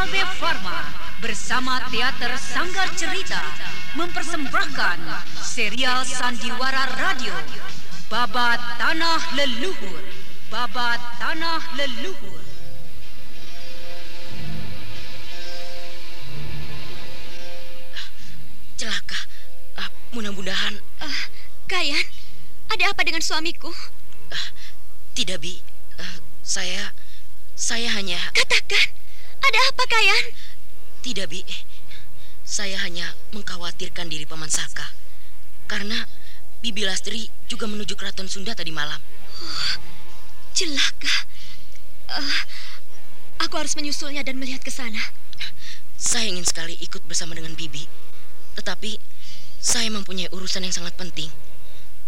Kalbe Pharma bersama Teater Sanggar Cerita mempersembahkan serial Sandiwara Radio Babat Tanah Leluhur Babat Tanah Leluhur Celaka. Ah, mudah-mudahan Ah, Kayan, ada apa dengan suamiku? tidak, Bi. Ah, saya saya hanya Katakan, ada apa Kayan? tidak, Bi. Saya hanya mengkhawatirkan diri Paman Saka. Karena Bibi Lastri juga menuju keraton Sunda tadi malam. Celaka. Ah, aku harus menyusulnya dan melihat ke sana. Saya ingin sekali ikut bersama dengan Bibi. Tetapi saya mempunyai urusan yang sangat penting.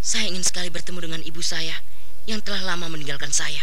Saya ingin sekali bertemu dengan ibu saya yang telah lama meninggalkan saya.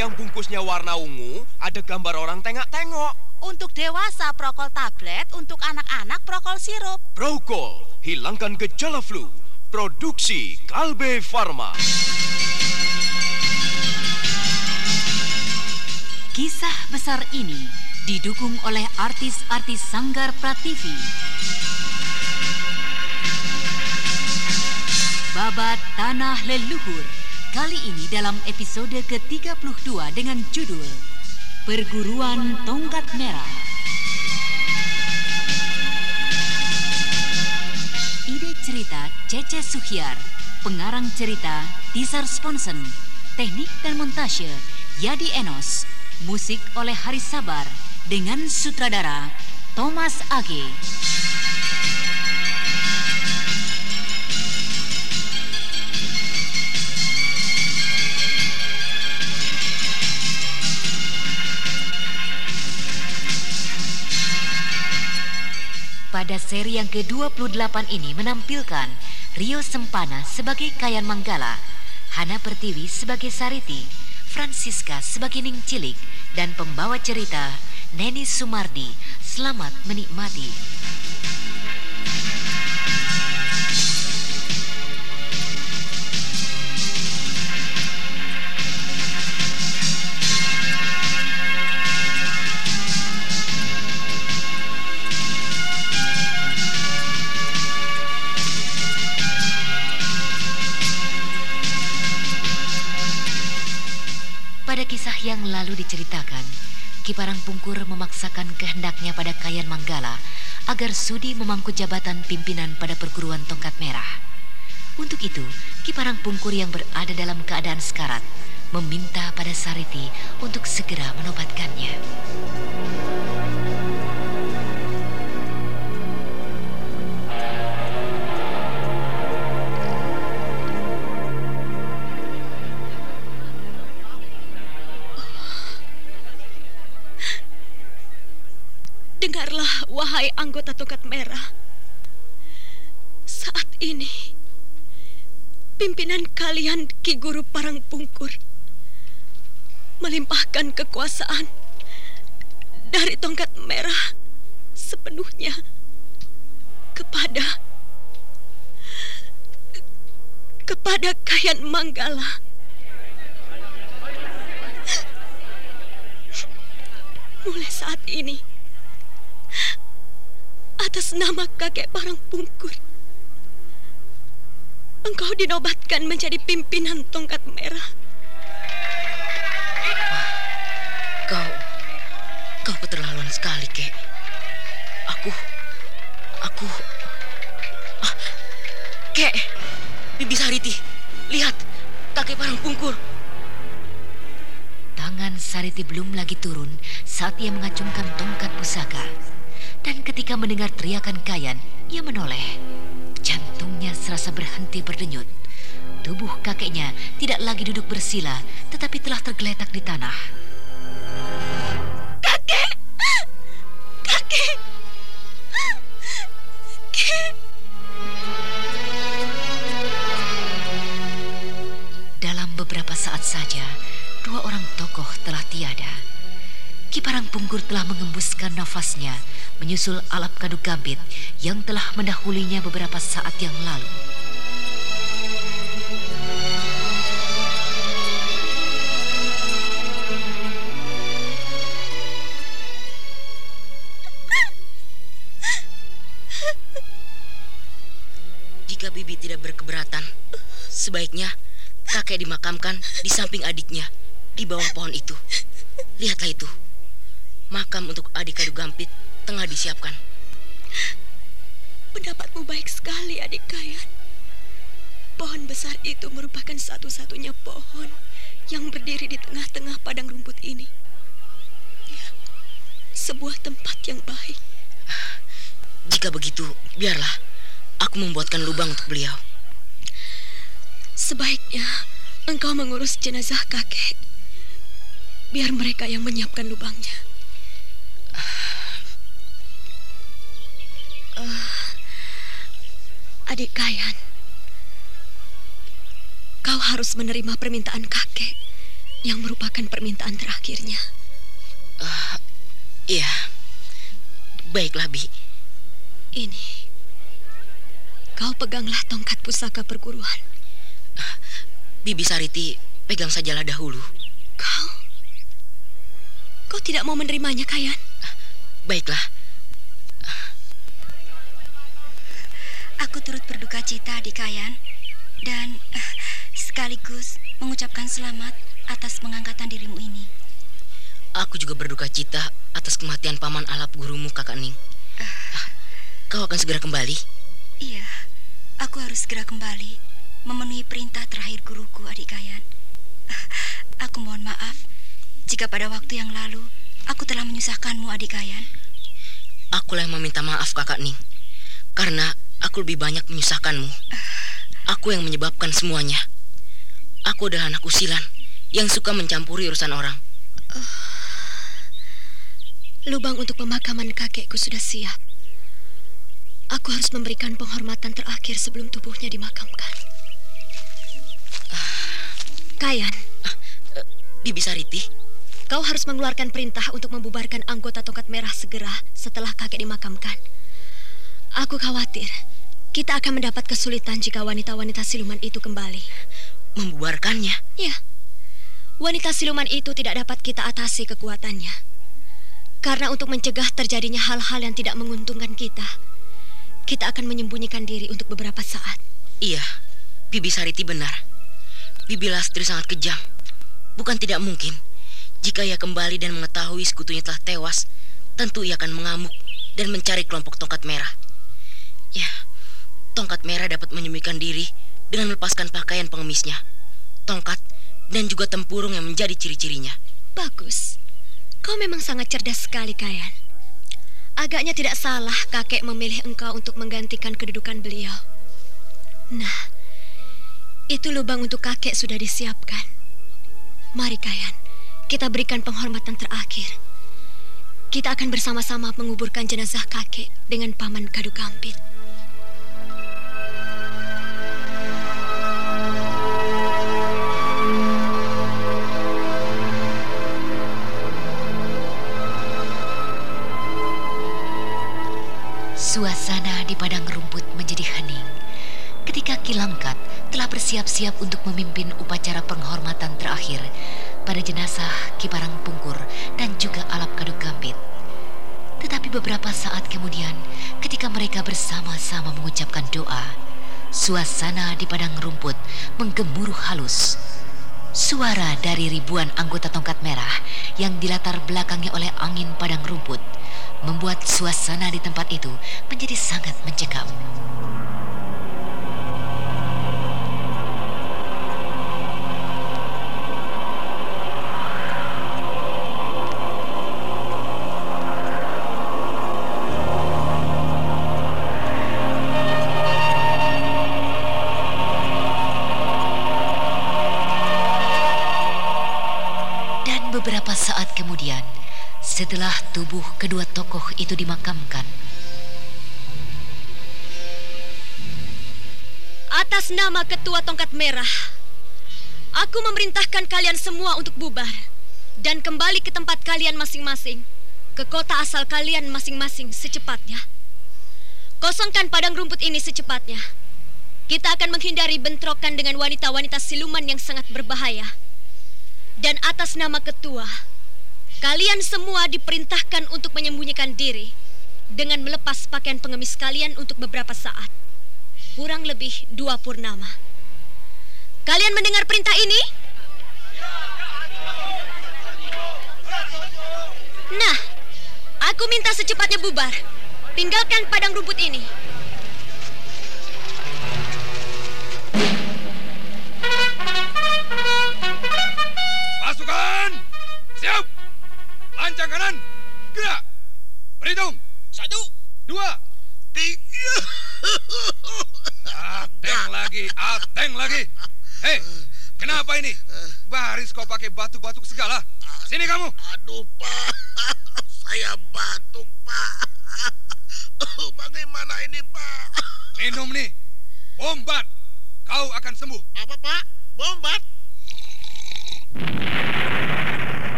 yang bungkusnya warna ungu Ada gambar orang tengok-tengok Untuk dewasa prokol tablet, untuk anak-anak prokol sirup. Prokol, hilangkan gejala flu Produksi Kalbe Pharma Kisah besar ini didukung oleh artis-artis Sanggar Prativi. Babat Tanah Leluhur kali ini dalam episode ke-32 dengan judul Perguruan Tongkat Merah. Ide cerita Cece Suhyar, pengarang cerita Tisar Sponsen, teknik dan montase Yadi Enos, musik oleh Haris Sabar dengan sutradara Thomas Age. Pada seri yang ke-28 ini menampilkan Rio Sempana sebagai Kayan Manggala, Hana Pertiwi sebagai Sariti, Francisca sebagai Ning Cilik, dan pembawa cerita Neni Sumardi. Selamat menikmati. Diceritakan, Kiparang Pungkur memaksakan kehendaknya pada Kayan Manggala agar sudi memangku jabatan pimpinan pada perguruan tongkat merah. Untuk itu, Kiparang Pungkur yang berada dalam keadaan sekarat meminta pada Sariti untuk segera menobatkannya. Dengarlah, wahai anggota tongkat merah. Saat ini, pimpinan kalian Ki Guru Parang Pungkur melimpahkan kekuasaan dari tongkat merah sepenuhnya kepada kepada Kayan Manggala. Mulai saat ini, atas nama kakek Parang Pungkur. Engkau dinobatkan menjadi pimpinan tongkat merah. Kau, kau keterlaluan sekali, kek. Aku, aku, ah, kek, Bibi Sariti, lihat, kakek Parang Pungkur. Tangan Sariti belum lagi turun saat ia mengacungkan tongkat pusaka. Dan ketika mendengar teriakan Kayan, ia menoleh. Jantungnya serasa berhenti berdenyut. Tubuh kakeknya tidak lagi duduk bersila, tetapi telah tergeletak di tanah. Kakek! Kakek! Kakek! Dalam beberapa saat saja, dua orang tokoh telah tiada. Kiparang Punggur telah mengembuskan nafasnya menyusul alap kadu gambit yang telah mendahulinya beberapa saat yang lalu. Jika Bibi tidak berkeberatan, sebaiknya kakek dimakamkan di samping adiknya, di bawah pohon itu. Lihatlah itu. Makam untuk adik Kadu Gampit tengah disiapkan. Pendapatmu baik sekali, adik Kayan. Pohon besar itu merupakan satu-satunya pohon yang berdiri di tengah-tengah padang rumput ini. Ya, sebuah tempat yang baik. Jika begitu, biarlah aku membuatkan lubang untuk beliau. Sebaiknya engkau mengurus jenazah kakek. Biar mereka yang menyiapkan lubangnya. Uh, adik Kayan, kau harus menerima permintaan kakek yang merupakan permintaan terakhirnya. Uh, iya, baiklah Bi. Ini, kau peganglah tongkat pusaka perguruan. Uh, Bibi Sariti, pegang sajalah dahulu. Kau, kau tidak mau menerimanya, Kayan? Uh, baiklah. Aku turut berduka cita di Kayan dan uh, sekaligus mengucapkan selamat atas pengangkatan dirimu ini. Aku juga berduka cita atas kematian paman alap gurumu kakak Ning. Uh, Kau akan segera kembali? Iya, aku harus segera kembali memenuhi perintah terakhir guruku adik Kayan. Uh, aku mohon maaf jika pada waktu yang lalu aku telah menyusahkanmu adik Kayan. Akulah yang meminta maaf kakak Ning. Karena Aku lebih banyak menyusahkanmu. Aku yang menyebabkan semuanya. Aku adalah anak usilan yang suka mencampuri urusan orang. Uh, lubang untuk pemakaman kakekku sudah siap. Aku harus memberikan penghormatan terakhir sebelum tubuhnya dimakamkan. Kayan. Uh, Bibi Sariti. Kau harus mengeluarkan perintah untuk membubarkan anggota tongkat merah segera setelah kakek dimakamkan. Aku khawatir kita akan mendapat kesulitan jika wanita-wanita siluman itu kembali. Membuarkannya? Ya. Wanita siluman itu tidak dapat kita atasi kekuatannya. Karena untuk mencegah terjadinya hal-hal yang tidak menguntungkan kita, kita akan menyembunyikan diri untuk beberapa saat. Iya, Bibi Sariti benar. Bibi Lastri sangat kejam. Bukan tidak mungkin. Jika ia kembali dan mengetahui sekutunya telah tewas, tentu ia akan mengamuk dan mencari kelompok tongkat merah. Ya, Tongkat merah dapat menyembunyikan diri dengan melepaskan pakaian pengemisnya, tongkat, dan juga tempurung yang menjadi ciri-cirinya. Bagus. Kau memang sangat cerdas sekali, Kayan. Agaknya tidak salah kakek memilih engkau untuk menggantikan kedudukan beliau. Nah, itu lubang untuk kakek sudah disiapkan. Mari, Kayan, kita berikan penghormatan terakhir. Kita akan bersama-sama menguburkan jenazah kakek dengan paman Kadu Kampit. Di padang rumput menjadi hening ketika Kilangkat telah bersiap-siap untuk memimpin upacara penghormatan terakhir pada jenazah Kiparang Pungkur dan juga Alap Kaduk Gambit. Tetapi beberapa saat kemudian, ketika mereka bersama-sama mengucapkan doa, suasana di padang rumput menggemuruh halus. Suara dari ribuan anggota tongkat merah yang dilatar belakangi oleh angin padang rumput membuat suasana di tempat itu menjadi sangat mencekam. Setelah tubuh kedua tokoh itu dimakamkan, Atas nama Ketua Tongkat Merah, aku memerintahkan kalian semua untuk bubar dan kembali ke tempat kalian masing-masing, ke kota asal kalian masing-masing secepatnya. Kosongkan padang rumput ini secepatnya. Kita akan menghindari bentrokan dengan wanita-wanita siluman yang sangat berbahaya. Dan atas nama ketua, kalian semua diperintahkan untuk menyembunyikan diri dengan melepas pakaian pengemis kalian untuk beberapa saat kurang lebih dua purnama. Kalian mendengar perintah ini? Nah, aku minta secepatnya bubar. Tinggalkan padang rumput ini. Pakai batuk-batuk segala. Sini kamu! Aduh, Pak. Saya batuk,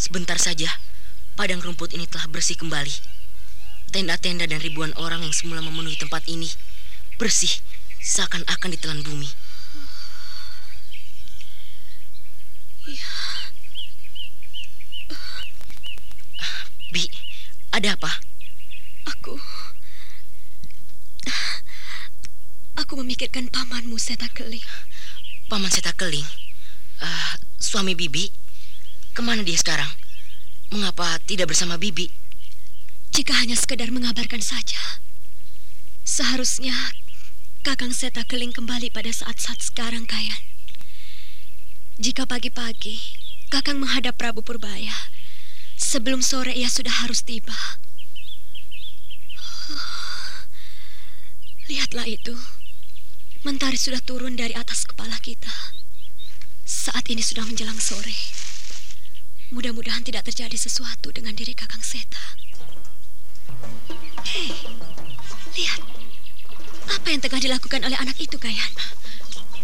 Sebentar saja, padang rumput ini telah bersih kembali. Tenda-tenda dan ribuan orang yang semula memenuhi tempat ini bersih seakan-akan ditelan bumi. Bi, ada apa? Aku... Aku memikirkan pamanmu, Seta Keling. Paman Seta Keling, eh, suami Bibi, ke mana dia sekarang? Mengapa tidak bersama Bibi? Jika hanya sekedar mengabarkan saja, seharusnya Kakang Seta Keling kembali pada saat-saat sekarang, Kayan. Jika pagi-pagi Kakang menghadap Prabu Purbaya, sebelum sore ia sudah harus tiba. Lihatlah itu. Mentari sudah turun dari atas kepala kita. Saat ini sudah menjelang sore. Mudah-mudahan tidak terjadi sesuatu dengan diri Kakang Seta. Hei, lihat. Apa yang tengah dilakukan oleh anak itu, Kayan?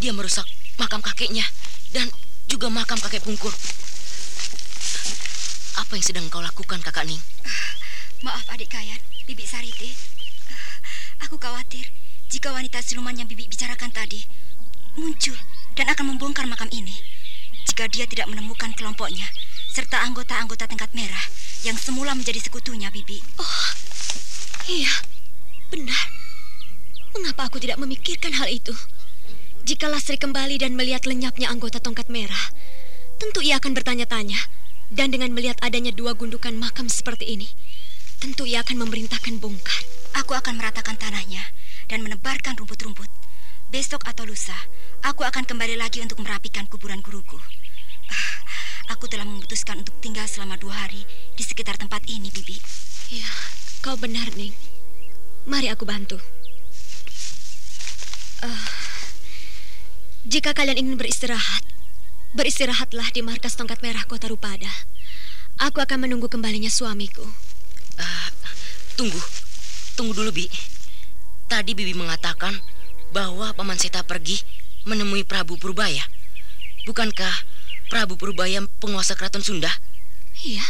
Dia merusak makam kakeknya dan juga makam kakek Pungkur. Apa yang sedang kau lakukan, Kakak Ning? Maaf adik Kayan, Bibi Sariti. Ah, Aku khawatir jika wanita siluman yang Bibi bicarakan tadi muncul dan akan membongkar makam ini. Jika dia tidak menemukan kelompoknya serta anggota-anggota tingkat merah yang semula menjadi sekutunya, Bibi. Oh, iya, benar. Mengapa aku tidak memikirkan hal itu? Jika Lasri kembali dan melihat lenyapnya anggota tongkat merah, tentu ia akan bertanya-tanya. Dan dengan melihat adanya dua gundukan makam seperti ini, tentu ia akan memerintahkan bongkar. Aku akan meratakan tanahnya dan menebarkan rumput-rumput. Besok atau lusa, aku akan kembali lagi untuk merapikan kuburan guruku. Aku telah memutuskan untuk tinggal selama dua hari di sekitar tempat ini, Bibi. Ya, kau benar, Ning. Mari aku bantu. Uh, jika kalian ingin beristirahat, beristirahatlah di markas tongkat merah kota Rupada. Aku akan menunggu kembalinya suamiku. Uh, tunggu, tunggu dulu, Bi. Tadi Bibi mengatakan bahwa Paman Seta pergi menemui Prabu Purbaya. Bukankah Prabu Purbaya penguasa keraton Sunda? Iya,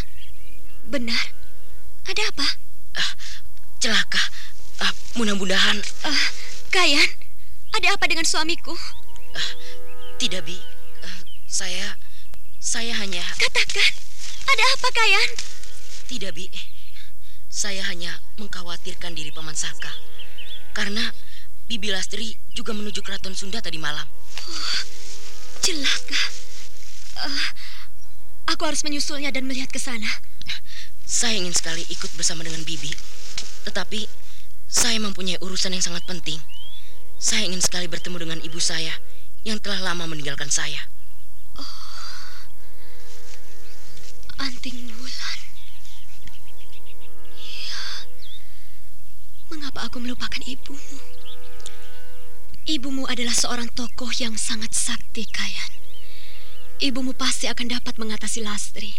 benar. Ada apa? Uh, celaka. Uh, mudah-mudahan. Uh, Kayan, ada apa dengan suamiku? Uh, tidak, Bi. Uh, saya, saya hanya. Katakan, ada apa, Kayan? Tidak, Bi. Saya hanya mengkhawatirkan diri Paman Saka. Karena Bibi Lastri juga menuju keraton Sunda tadi malam. Oh, celaka. Uh, aku harus menyusulnya dan melihat ke sana. Saya ingin sekali ikut bersama dengan Bibi. Tetapi saya mempunyai urusan yang sangat penting. Saya ingin sekali bertemu dengan ibu saya yang telah lama meninggalkan saya. Oh, Anting Wulan. Ya, mengapa aku melupakan ibumu? Ibumu adalah seorang tokoh yang sangat sakti, Kayan. Ibumu pasti akan dapat mengatasi Lastri.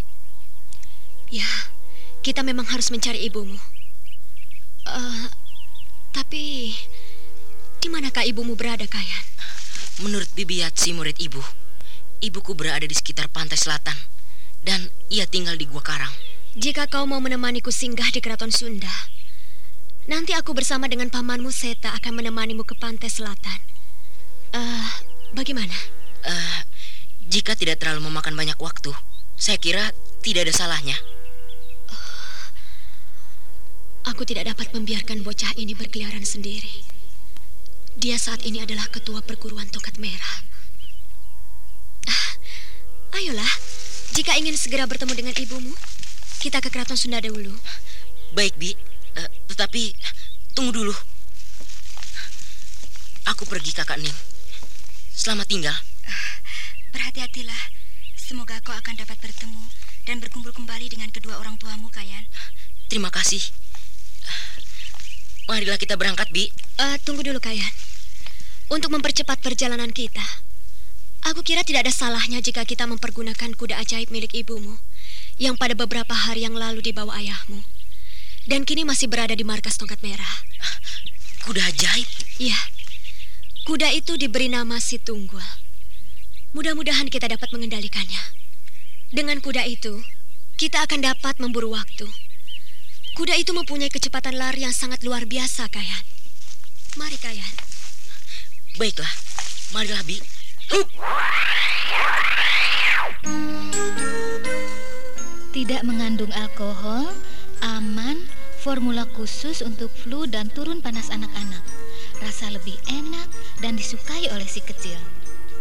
Ya, kita memang harus mencari ibumu. Uh, tapi, di manakah ibumu berada, Kayan? Menurut Bibi Yatsi, murid ibu, ibuku berada di sekitar pantai selatan dan ia tinggal di Gua Karang. Jika kau mau menemaniku singgah di keraton Sunda, nanti aku bersama dengan pamanmu Seta akan menemanimu ke pantai selatan. Uh, bagaimana? Uh, jika tidak terlalu memakan banyak waktu, saya kira tidak ada salahnya. Uh, aku tidak dapat membiarkan bocah ini berkeliaran sendiri. Dia saat ini adalah ketua perguruan tongkat merah. Uh, ayolah, jika ingin segera bertemu dengan ibumu, kita ke keraton Sunda dulu. Baik, Bi. Uh, tetapi tunggu dulu. Aku pergi, Kakak Ning. Selamat tinggal. Uh, berhati-hatilah. Semoga kau akan dapat bertemu dan berkumpul kembali dengan kedua orang tuamu, Kayan. Terima kasih. Marilah kita berangkat, Bi. Uh, tunggu dulu, Kayan. Untuk mempercepat perjalanan kita, Aku kira tidak ada salahnya jika kita mempergunakan kuda ajaib milik ibumu yang pada beberapa hari yang lalu dibawa ayahmu dan kini masih berada di markas tongkat merah. Kuda ajaib? Ya, kuda itu diberi nama si Tunggul. Mudah-mudahan kita dapat mengendalikannya. Dengan kuda itu, kita akan dapat memburu waktu. Kuda itu mempunyai kecepatan lari yang sangat luar biasa, Kayan. Mari, Kayan. Baiklah, marilah, Bi. Tidak mengandung alkohol, aman, formula khusus untuk flu dan turun panas anak-anak. Rasa lebih enak dan disukai oleh si kecil.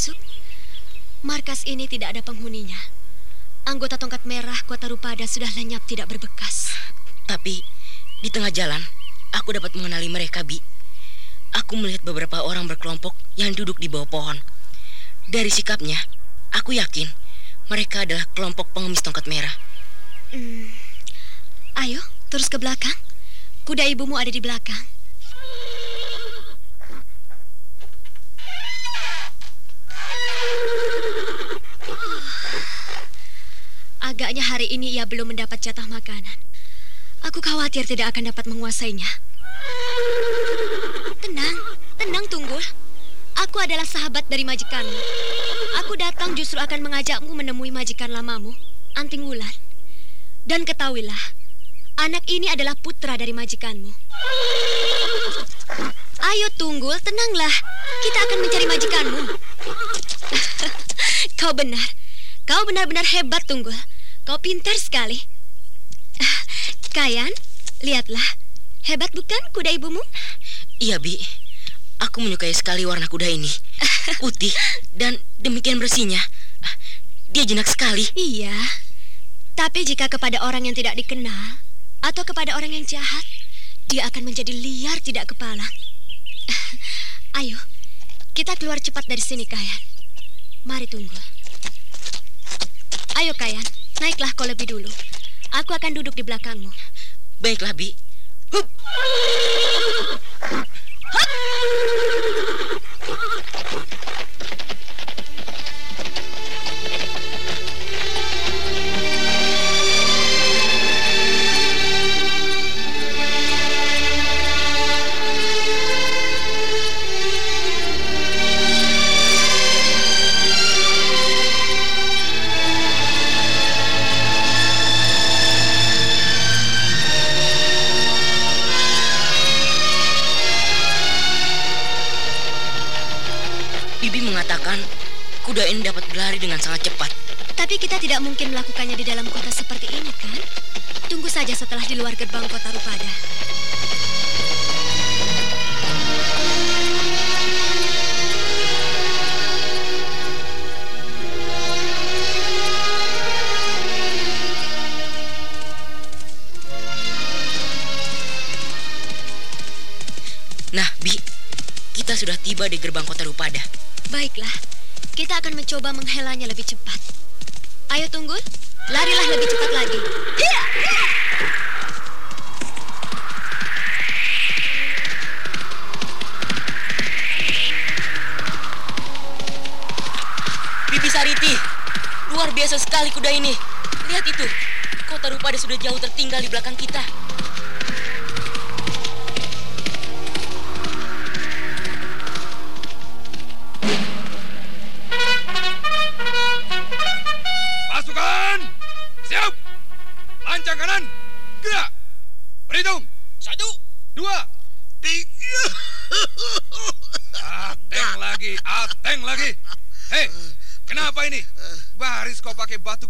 Masuk. Markas ini tidak ada penghuninya. Anggota tongkat merah kota Rupada sudah lenyap tidak berbekas. Tapi di tengah jalan, aku dapat mengenali mereka, Bi. Aku melihat beberapa orang berkelompok yang duduk di bawah pohon. Dari sikapnya, aku yakin mereka adalah kelompok pengemis tongkat merah. Hmm. Ayo, terus ke belakang. Kuda ibumu ada di belakang. Agaknya hari ini ia belum mendapat jatah makanan. Aku khawatir tidak akan dapat menguasainya. Tenang, tenang Tunggul. Aku adalah sahabat dari majikanmu. Aku datang justru akan mengajakmu menemui majikan lamamu, Anting Wulan. Dan ketahuilah, anak ini adalah putra dari majikanmu. Ayo Tunggul, tenanglah. Kita akan mencari majikanmu. Kau benar. Kau benar-benar hebat, Tunggul. Kau pintar sekali. Kayan, lihatlah. Hebat bukan kuda ibumu? Iya, Bi. Aku menyukai sekali warna kuda ini. Putih dan demikian bersihnya. Dia jinak sekali. Iya. Tapi jika kepada orang yang tidak dikenal atau kepada orang yang jahat, dia akan menjadi liar tidak kepala. Ayo, kita keluar cepat dari sini, Kayan. Mari tunggu. Ayo, Kayan. Naiklah kau lebih dulu. Aku akan duduk di belakangmu. Baiklah, Bi. Hup. Bibi kuda ini dapat berlari dengan sangat cepat. Tapi kita tidak mungkin melakukannya di dalam kota seperti ini, kan? Tunggu saja setelah di luar gerbang kota Rupada. Nah, Bi, kita sudah tiba di gerbang kota Rupada. Baiklah, kita akan mencoba menghelanya lebih cepat. Ayo Tunggul, larilah lebih cepat lagi. Bibi Sariti, luar biasa sekali kuda ini. Lihat itu, kota Rupada sudah jauh tertinggal di belakang kita.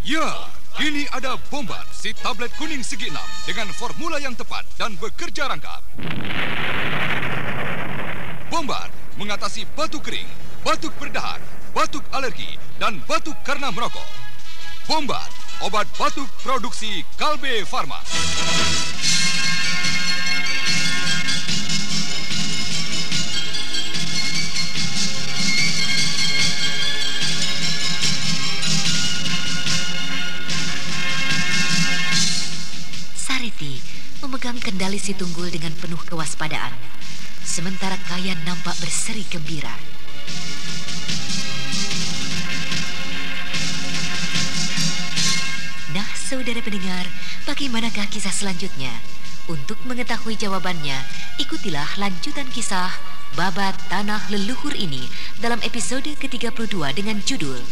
Ya, kini ada Bombat, si tablet kuning segi enam dengan formula yang tepat dan bekerja rangkap. Bombat mengatasi batuk kering, batuk berdahak, batuk alergi, dan batuk karena merokok. Bombat, obat batuk produksi Kalbe Farma. Si tunggul dengan penuh kewaspadaan. Sementara Kayan nampak berseri gembira. Nah, saudara pendengar, bagaimanakah kisah selanjutnya? Untuk mengetahui jawabannya, ikutilah lanjutan kisah Babat Tanah Leluhur ini dalam episode ke-32 dengan judul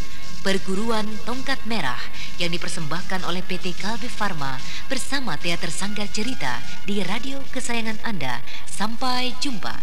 Perguruan Tongkat Merah yang dipersembahkan oleh PT Kalbe Farma bersama Teater Sanggar Cerita di radio kesayangan Anda. Sampai jumpa.